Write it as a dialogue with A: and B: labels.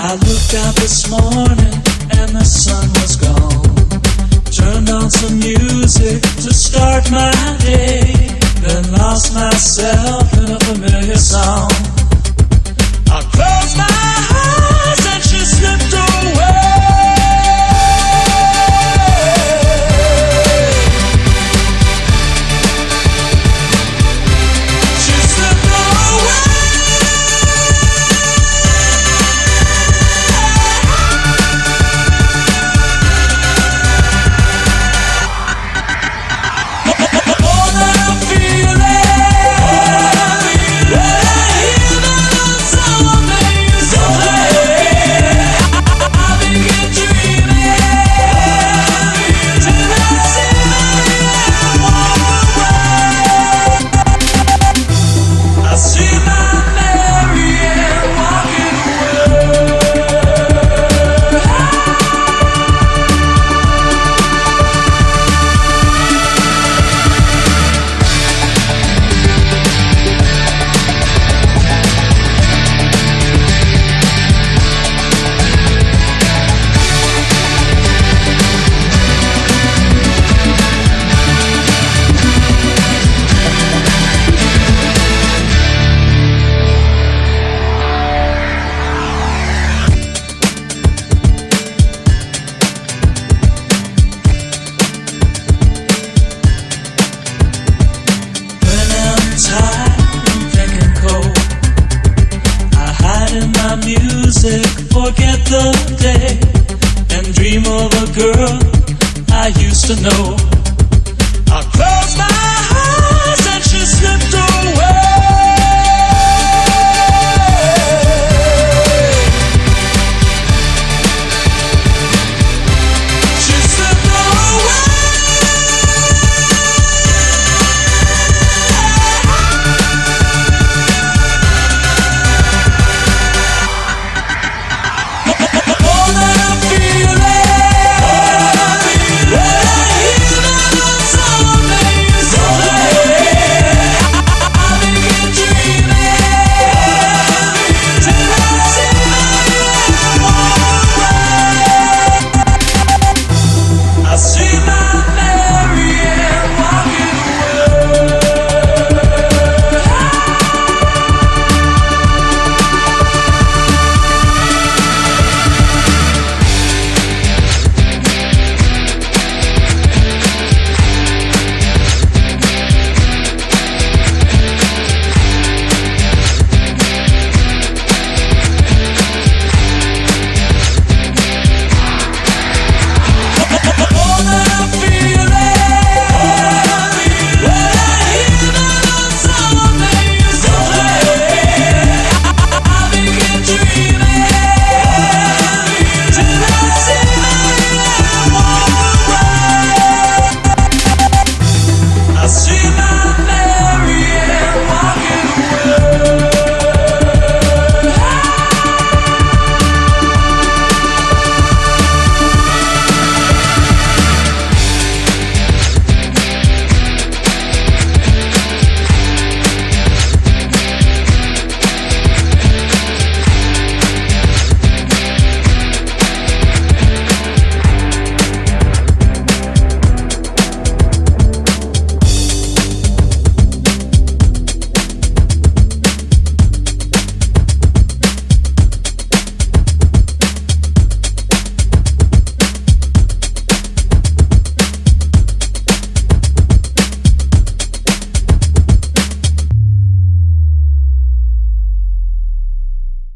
A: I looked out this morning and the sun was gone. Turned on some music to start my day. Then lost myself in a familiar song. to know.